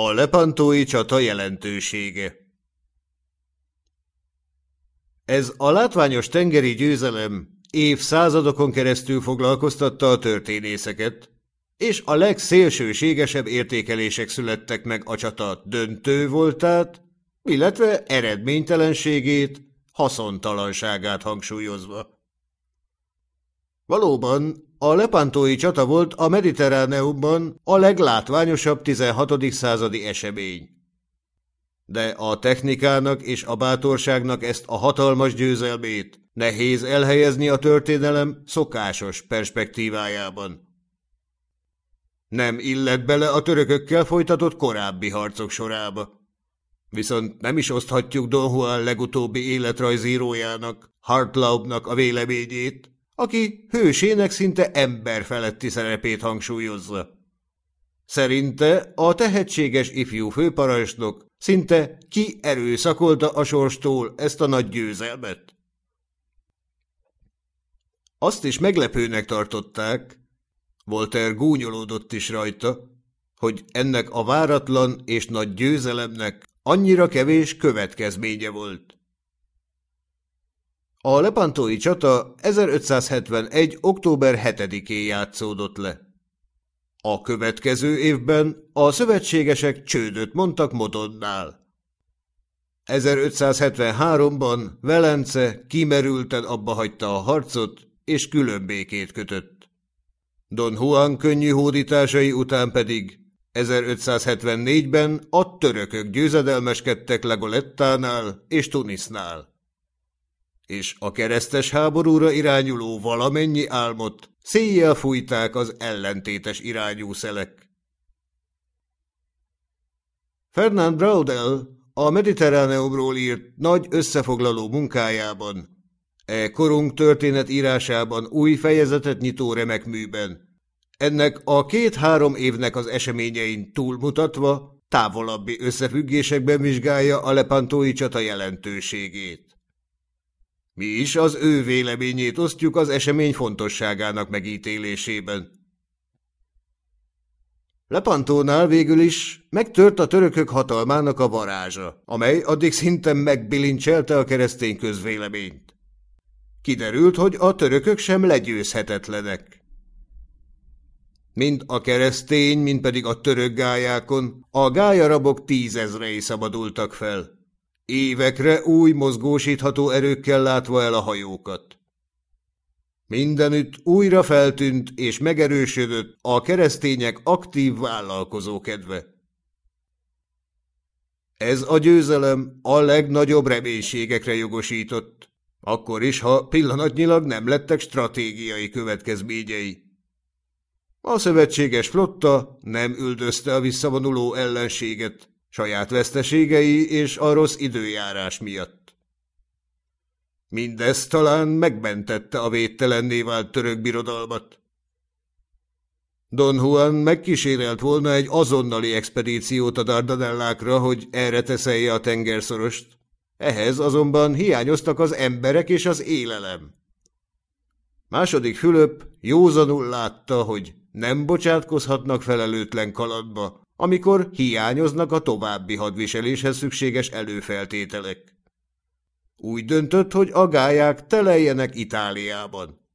A lepantói csata jelentősége Ez a látványos tengeri győzelem évszázadokon keresztül foglalkoztatta a történészeket, és a legszélsőségesebb értékelések születtek meg a csata döntő voltát, illetve eredménytelenségét, haszontalanságát hangsúlyozva. Valóban a lepántói csata volt a Mediterráneumban a leglátványosabb 16. századi esemény. De a technikának és a bátorságnak ezt a hatalmas győzelmét nehéz elhelyezni a történelem szokásos perspektívájában. Nem illet bele a törökökkel folytatott korábbi harcok sorába. Viszont nem is oszthatjuk Don Juan legutóbbi életrajzírójának, Hartlaubnak a véleményét, aki hősének szinte emberfeletti szerepét hangsúlyozza. Szerinte a tehetséges ifjú főparancsnok szinte ki erőszakolta a sorstól ezt a nagy győzelmet. Azt is meglepőnek tartották, Voltaire gúnyolódott is rajta, hogy ennek a váratlan és nagy győzelemnek annyira kevés következménye volt. A lepantói csata 1571. október 7-én játszódott le. A következő évben a szövetségesek csődöt mondtak Modonnál. 1573-ban Velence kimerülten abba hagyta a harcot, és különbékét kötött. Don Juan könnyű hódításai után pedig 1574-ben a törökök győzedelmeskedtek Legolettánál és Tunisnál és a keresztes háborúra irányuló valamennyi álmot széjjel fújták az ellentétes irányú szelek. Fernand Braudel a Mediterráneumról írt nagy összefoglaló munkájában, e korunk történet írásában új fejezetet nyitó remek műben, ennek a két-három évnek az eseményein túlmutatva távolabbi összefüggésekben vizsgálja a lepantói csata jelentőségét. Mi is az ő véleményét osztjuk az esemény fontosságának megítélésében. Lepantónál végül is megtört a törökök hatalmának a varázsa, amely addig szinten megbilincselte a keresztény közvéleményt. Kiderült, hogy a törökök sem legyőzhetetlenek. Mind a keresztény, mind pedig a török gályákon a gályarabok tízezrei szabadultak fel évekre új mozgósítható erőkkel látva el a hajókat. Mindenütt újra feltűnt és megerősödött a keresztények aktív vállalkozó kedve. Ez a győzelem a legnagyobb reménységekre jogosított, akkor is, ha pillanatnyilag nem lettek stratégiai következményei. A szövetséges flotta nem üldözte a visszavonuló ellenséget, saját veszteségei és a rossz időjárás miatt. Mindez talán megmentette a védtelenné vált török birodalmat. Don Juan megkísérelt volna egy azonnali expedíciót a Dardanellákra, hogy erre teszelje a tengerszorost. Ehhez azonban hiányoztak az emberek és az élelem. Második Fülöp józanul látta, hogy nem bocsátkozhatnak felelőtlen kalandba, amikor hiányoznak a további hadviseléshez szükséges előfeltételek. Úgy döntött, hogy a gályák teleljenek Itáliában.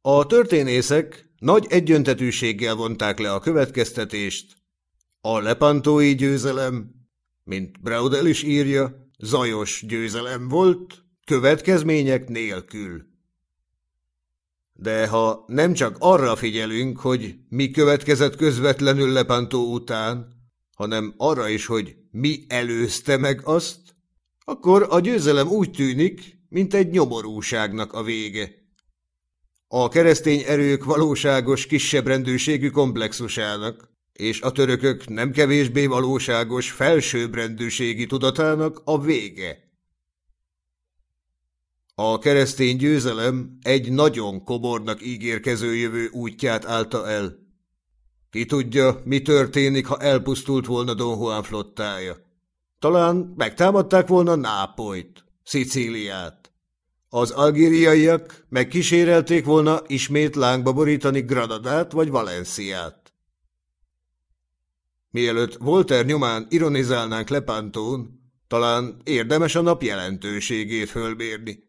A történészek nagy egyöntetűséggel vonták le a következtetést. A lepantói győzelem, mint Braudel is írja, zajos győzelem volt, következmények nélkül. De ha nem csak arra figyelünk, hogy mi következett közvetlenül Lepantó után, hanem arra is, hogy mi előzte meg azt, akkor a győzelem úgy tűnik, mint egy nyomorúságnak a vége. A keresztény erők valóságos kisebb rendőrségű komplexusának, és a törökök nem kevésbé valóságos felsőbbrendűségi tudatának a vége. A keresztény győzelem egy nagyon kobornak ígérkező jövő útját állta el. Ki tudja, mi történik, ha elpusztult volna Don Juan flottája. Talán megtámadták volna Nápolyt, Szicíliát. Az algériaiak megkísérelték volna ismét lángba borítani Granadát vagy Valenciát. Mielőtt Volter nyomán ironizálnánk Lepantón, talán érdemes a nap jelentőségét fölmérni.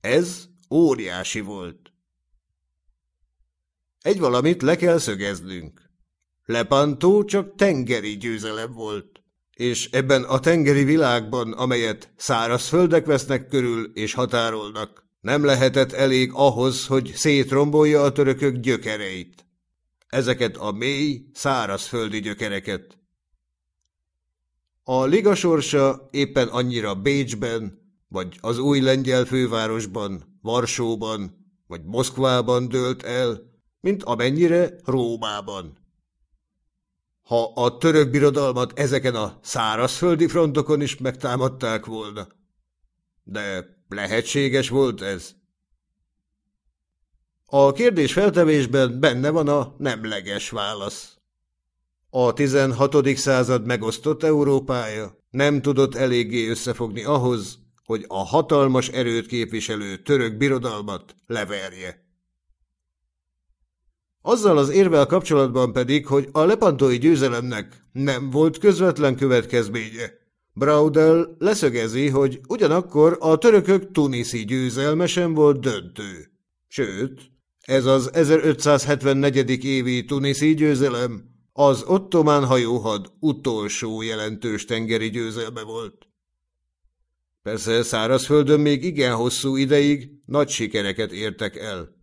Ez óriási volt. Egy valamit le kell szögeznünk. Lepantó csak tengeri győzelem volt, és ebben a tengeri világban, amelyet száraz földek vesznek körül és határolnak, nem lehetett elég ahhoz, hogy szétrombolja a törökök gyökereit. Ezeket a mély, szárazföldi gyökereket. A liga sorsa éppen annyira Bécsben, vagy az új lengyel fővárosban, Varsóban, vagy Moszkvában dőlt el, mint amennyire Rómában. Ha a török birodalmat ezeken a szárazföldi frontokon is megtámadták volna. De lehetséges volt ez? A kérdés feltevésben benne van a nemleges válasz. A 16. század megosztott Európája nem tudott eléggé összefogni ahhoz, hogy a hatalmas erőt képviselő török birodalmat leverje. Azzal az érvel kapcsolatban pedig, hogy a lepantói győzelemnek nem volt közvetlen következménye. Braudel leszögezi, hogy ugyanakkor a törökök tuniszi győzelme sem volt döntő. Sőt, ez az 1574. évi tuniszi győzelem az ottomán hajóhad utolsó jelentős tengeri győzelme volt. Persze szárazföldön még igen hosszú ideig nagy sikereket értek el.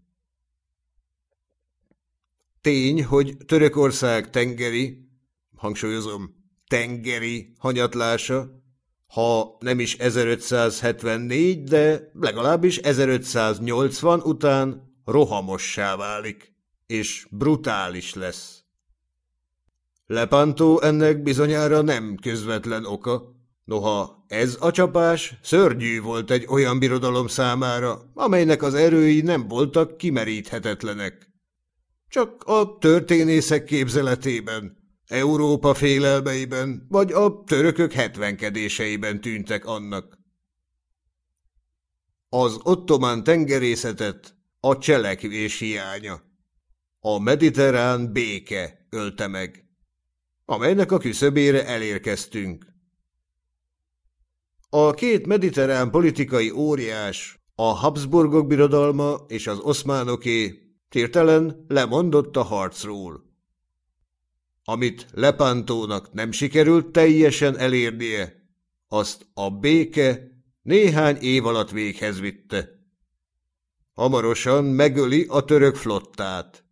Tény, hogy Törökország tengeri, hangsúlyozom, tengeri hanyatlása, ha nem is 1574, de legalábbis 1580 után rohamossá válik, és brutális lesz. Lepantó ennek bizonyára nem közvetlen oka, noha ez a csapás szörnyű volt egy olyan birodalom számára, amelynek az erői nem voltak kimeríthetetlenek. Csak a történészek képzeletében, Európa félelmeiben vagy a törökök hetvenkedéseiben tűntek annak. Az ottomán tengerészetet a cselekvés hiánya, a mediterrán béke ölte meg, amelynek a küszöbére elérkeztünk. A két mediterrán politikai óriás, a Habsburgok birodalma és az oszmánoké Tértelen lemondott a harcról. Amit Lepántónak nem sikerült teljesen elérnie, azt a béke néhány év alatt véghez vitte. Hamarosan megöli a török flottát.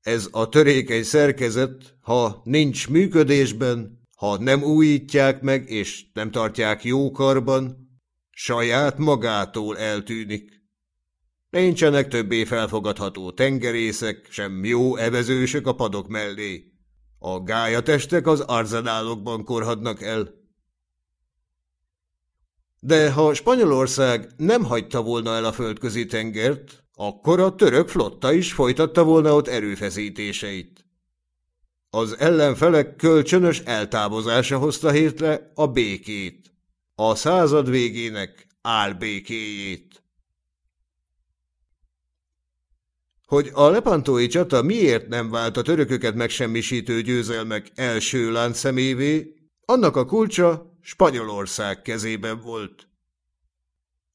Ez a törékeny szerkezet, ha nincs működésben, ha nem újítják meg és nem tartják jókarban, saját magától eltűnik. Nincsenek többé felfogadható tengerészek, sem jó evezősök a padok mellé. A gályatestek az arzenálokban korhadnak el. De ha Spanyolország nem hagyta volna el a földközi tengert, akkor a török flotta is folytatta volna ott erőfeszítéseit. Az ellenfelek kölcsönös eltávozása hozta hétre a békét, a század végének álbékéjét. hogy a lepantói csata miért nem vált a törököket megsemmisítő győzelmek első láncszemévé, annak a kulcsa Spanyolország kezében volt.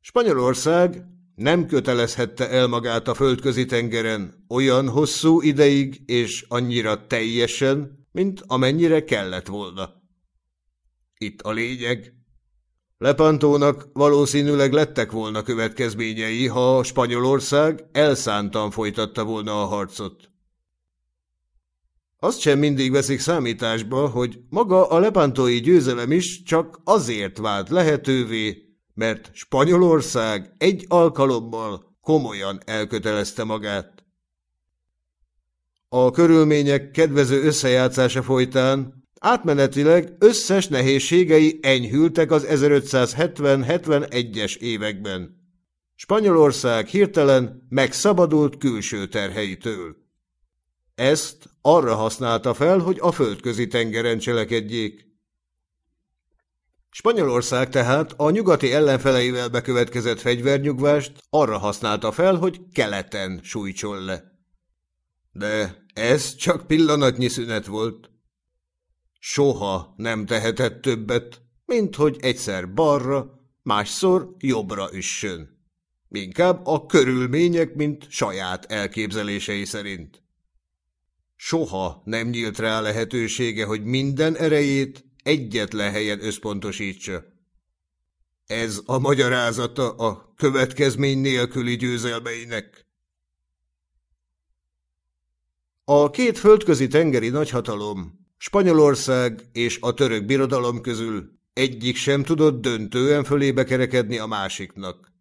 Spanyolország nem kötelezhette el magát a földközi tengeren olyan hosszú ideig és annyira teljesen, mint amennyire kellett volna. Itt a lényeg. Lepantónak valószínűleg lettek volna következményei, ha Spanyolország elszántan folytatta volna a harcot. Azt sem mindig veszik számításba, hogy maga a lepántói győzelem is csak azért vált lehetővé, mert Spanyolország egy alkalommal komolyan elkötelezte magát. A körülmények kedvező összejátszása folytán Átmenetileg összes nehézségei enyhültek az 1570-71-es években. Spanyolország hirtelen megszabadult külső terheitől. Ezt arra használta fel, hogy a földközi tengeren cselekedjék. Spanyolország tehát a nyugati ellenfeleivel bekövetkezett fegyvernyugvást arra használta fel, hogy keleten sújtson le. De ez csak pillanatnyi szünet volt. Soha nem tehetett többet, mint hogy egyszer balra, másszor jobbra üssön. Inkább a körülmények, mint saját elképzelései szerint. Soha nem nyílt rá lehetősége, hogy minden erejét egyetlen helyen összpontosítsa. Ez a magyarázata a következmény nélküli győzelmeinek. A két földközi tengeri nagyhatalom, Spanyolország és a török birodalom közül egyik sem tudott döntően fölébe kerekedni a másiknak.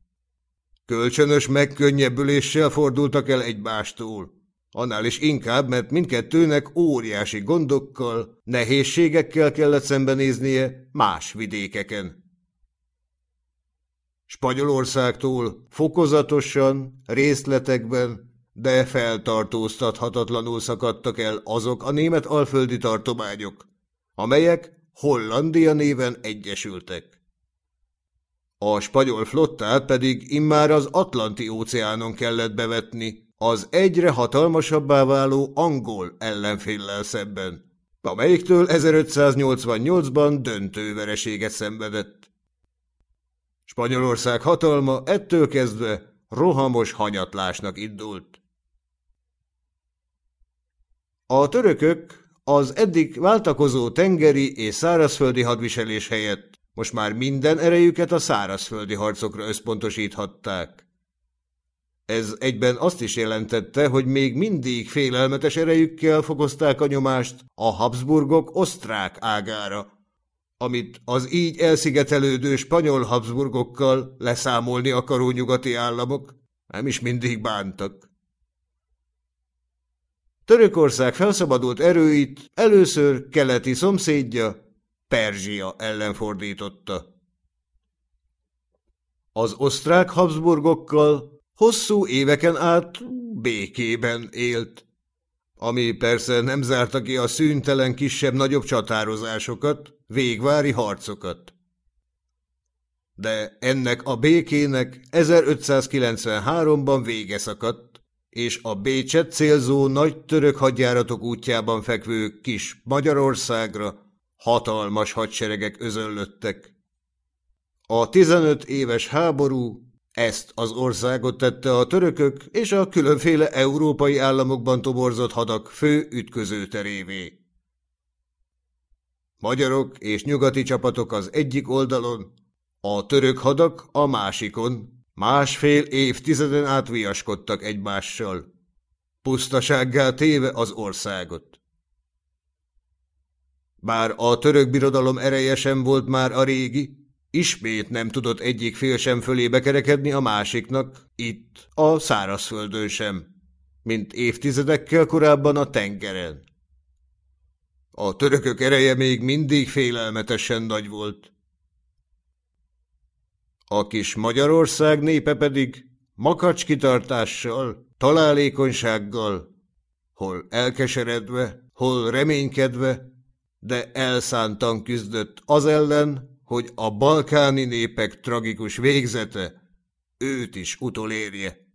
Kölcsönös megkönnyebbüléssel fordultak el egymástól. Annál is inkább, mert mindkettőnek óriási gondokkal, nehézségekkel kellett szembenéznie más vidékeken. Spanyolországtól fokozatosan, részletekben, de feltartóztathatatlanul szakadtak el azok a német alföldi tartományok, amelyek Hollandia néven egyesültek. A spanyol flottát pedig immár az Atlanti óceánon kellett bevetni, az egyre hatalmasabbá váló angol ellenféllel szemben, amelyiktől 1588-ban döntő vereséget szenvedett. Spanyolország hatalma ettől kezdve rohamos hanyatlásnak indult. A törökök az eddig váltakozó tengeri és szárazföldi hadviselés helyett most már minden erejüket a szárazföldi harcokra összpontosíthatták. Ez egyben azt is jelentette, hogy még mindig félelmetes erejükkel fokozták a nyomást a Habsburgok osztrák ágára, amit az így elszigetelődő spanyol Habsburgokkal leszámolni akaró nyugati államok nem is mindig bántak. Törökország felszabadult erőit először keleti szomszédja, Perzsia ellen fordította. Az osztrák Habsburgokkal hosszú éveken át békében élt, ami persze nem zárta ki a szűntelen kisebb-nagyobb csatározásokat, végvári harcokat. De ennek a békének 1593-ban vége szakadt, és a Bécset célzó nagy török hadjáratok útjában fekvő kis Magyarországra hatalmas hadseregek özönlöttek. A 15 éves háború ezt az országot tette a törökök és a különféle európai államokban toborzott hadak fő ütközőterévé. Magyarok és nyugati csapatok az egyik oldalon, a török hadak a másikon, másfél évtizeden át viaskodtak egymással, pusztasággá téve az országot. Bár a török birodalom ereje sem volt már a régi, Ismét nem tudott egyik fél sem fölébe kerekedni a másiknak, itt, a szárazföldön sem, mint évtizedekkel korábban a tengeren. A törökök ereje még mindig félelmetesen nagy volt. A kis Magyarország népe pedig makacs kitartással, találékonysággal, hol elkeseredve, hol reménykedve, de elszántan küzdött az ellen, hogy a balkáni népek tragikus végzete őt is utolérje.